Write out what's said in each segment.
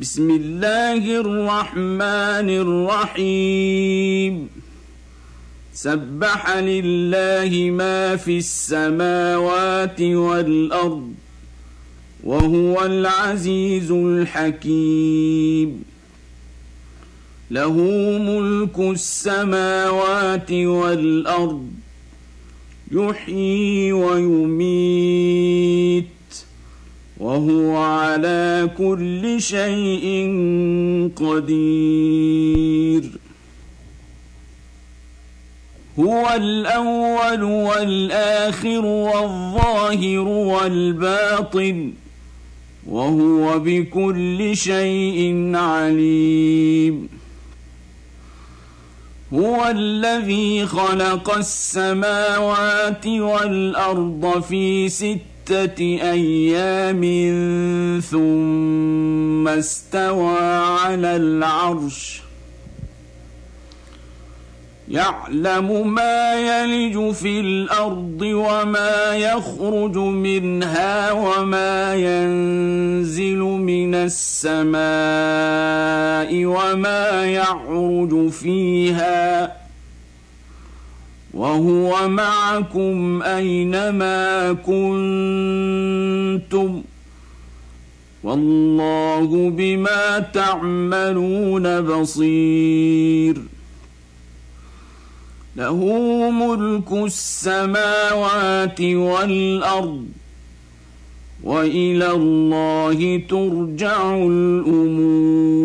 بسم الله الرحمن الرحيم. سبح لله ما في السماوات والأرض وهو العزيز الحكيم. له ملك السماوات والأرض يحيي ويميت. وهو على كل شيء قدير. هو الأول والآخر والظاهر والباطن وهو بكل شيء عليم. هو الذي خلق السماوات والأرض في سته أيام ثم استوى على العرش. يعلم ما يلج في الأرض وما يخرج منها وما ينزل من السماء وما يعرج فيها. وهو معكم أينما كنتم والله بما تعملون بصير له ملك السماوات والأرض وإلى الله ترجع الأمور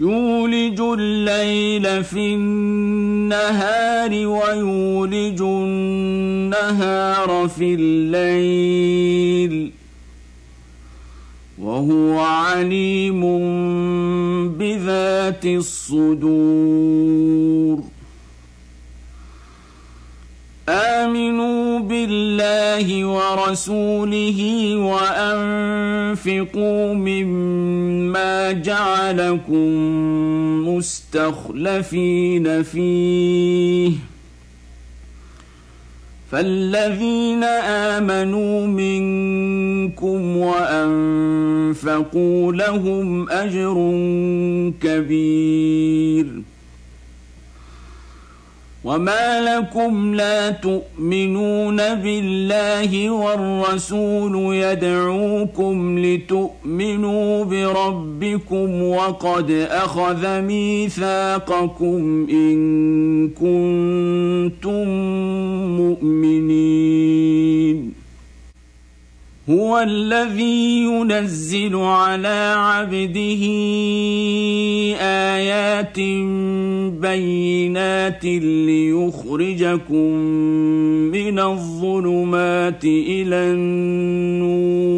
يولج الليل في النهار ويولج النهار في الليل. وهو عليم بذات الصدور. امنوا بالله ورسوله وأنفقوا مما جعلكم مستخلفين فيه. فالذين آمنوا منكم وأنفقوا لهم أجر كبير. وما لكم لا تؤمنون بالله والرسول يدعوكم لتؤمنوا بربكم وقد اخذ ميثاقكم ان كنتم مؤمنين هو الذي ينزل على عبده آيات بينات ليخرجكم من الظلمات إلى النور.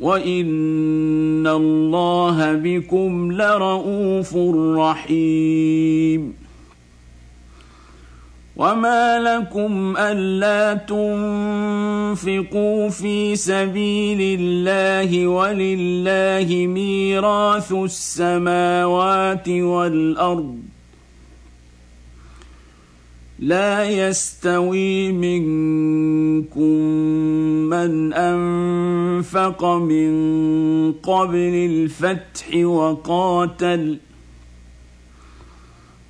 وإن الله بكم لرءوف رحيم. وما لكم الا تنفقوا في سبيل الله ولله ميراث السماوات والارض لا يستوي منكم من انفق من قبل الفتح وقاتل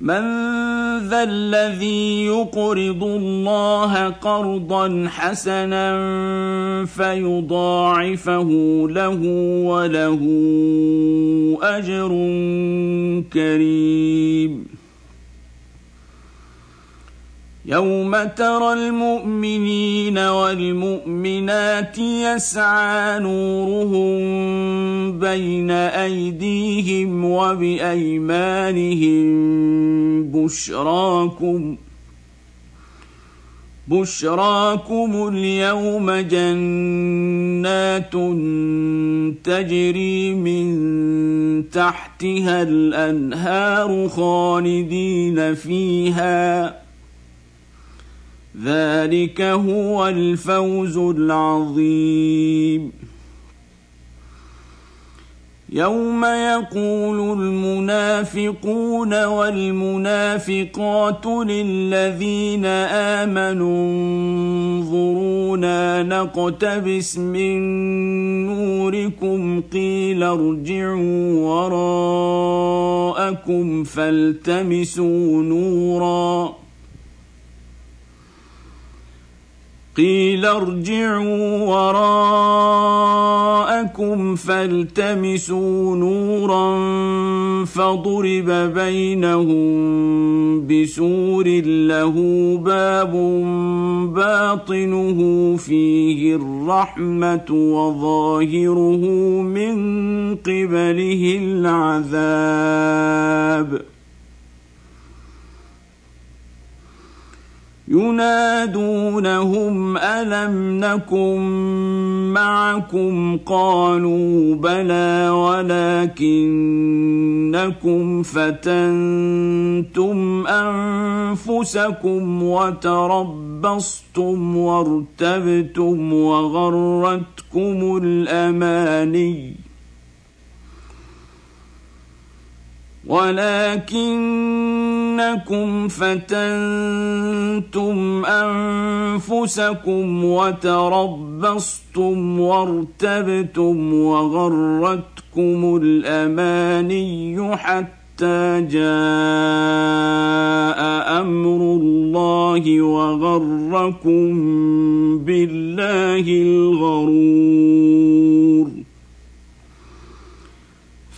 من ذا الذي يقرض الله قرضا حسنا فيضاعفه له وله أجر كريم. يوم ترى المؤمنين والمؤمنات يسعى نورهم بين ايديهم وبايمانهم بشراكم بشراكم اليوم جنات تجري من تحتها الانهار خالدين فيها ذلك هو الفوز العظيم. يوم يقول المنافقون والمنافقات للذين آمنوا انظرونا نقتبس من نوركم قيل ارجعوا وراءكم فالتمسوا نورا. قيل ارجعوا وراءكم فالتمسوا نورا فضرب بينهم بسور له باب باطنه فيه الرحمة وظاهره من قبله العذاب. ينادونهم ألم نكن معكم؟ قالوا بلى ولكنكم فتنتم أنفسكم وتربصتم وارتبتم وغرتكم الأماني. ولكنكم فتنتم أنفسكم وتربصتم وارتبتم وغرتكم الأماني حتى جاء أمر الله وغركم بالله الغرور.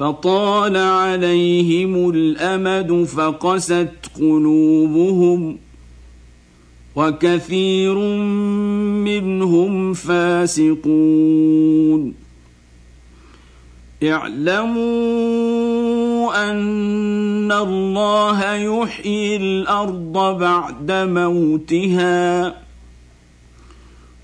فطال عليهم الأمد فقست قلوبهم وكثير منهم فاسقون. اعلموا أن الله يحيي الأرض بعد موتها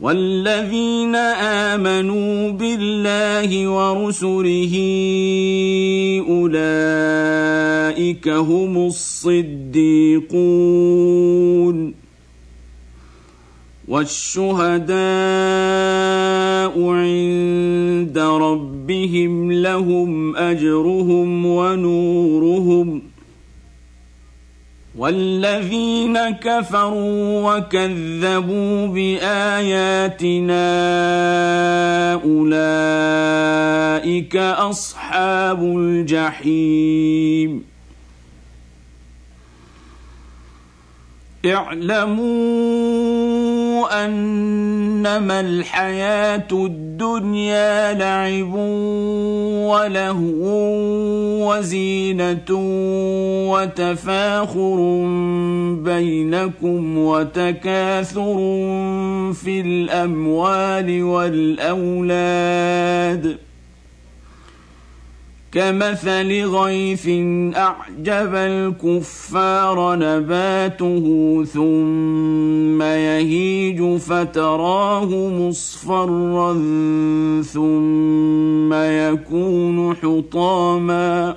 والذين آمنوا بالله ورسله أولئك هم الصديقون. والشهداء عند ربهم لهم أجرهم ونورهم والذين كفروا وكذبوا بآياتنا أولئك أصحاب الجحيم. اعلموا أنما الحياة الدنيا لعب ولهو. وزينة وتفاخر بينكم وتكاثر في الأموال والأولاد كمثل غيث أعجب الكفار نباته ثم يهيج فتراه مصفرا ثم يكون حطاما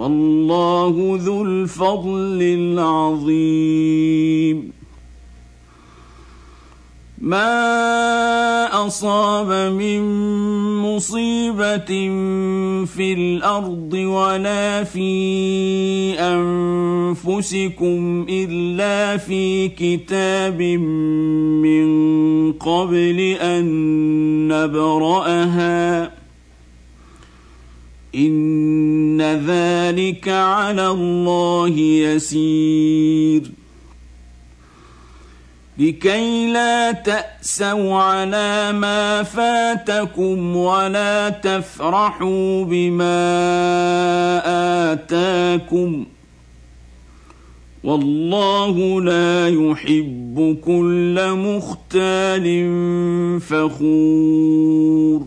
والله ذو الفضل العظيم. ما أصاب من مصيبة في الأرض ولا في أنفسكم إلا في كتاب من قبل أن نبرأها. ان ذلك على الله يسير لكي لا تاسوا على ما فاتكم ولا تفرحوا بما اتاكم والله لا يحب كل مختال فخور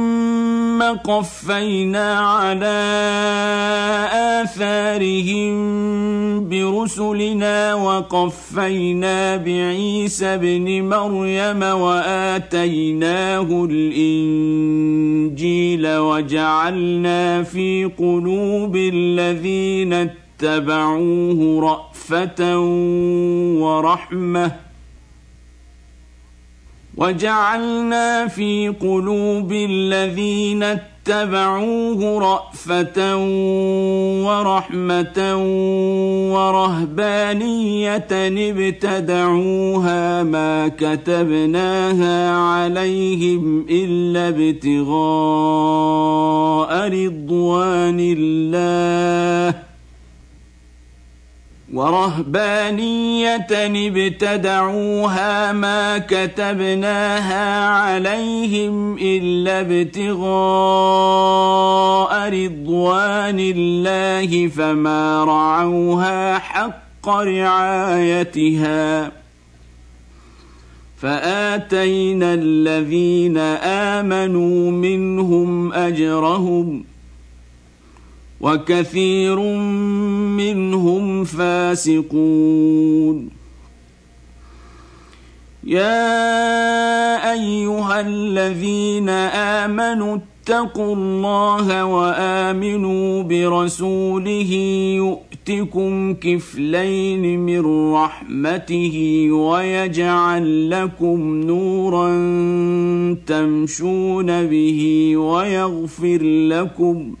قفينا على آثارهم برسلنا وقفينا بعيسى ابن مريم وآتيناه الإنجيل وجعلنا في قلوب الذين اتبعوه رأفة ورحمة وجعلنا في قلوب الذين اتبعوه رأفة ورحمة ورهبانية ابتدعوها ما كتبناها عليهم إلا ابتغاء رضوان الله ورهبانية ابتدعوها ما كتبناها عليهم إلا ابتغاء رضوان الله فما رعوها حق رعايتها فآتينا الذين آمنوا منهم أجرهم ۖ وكثير منهم فاسقون. يا أيها الذين آمنوا اتقوا الله وآمنوا برسوله يؤتكم كفلين من رحمته ويجعل لكم نورا تمشون به ويغفر لكم ۖ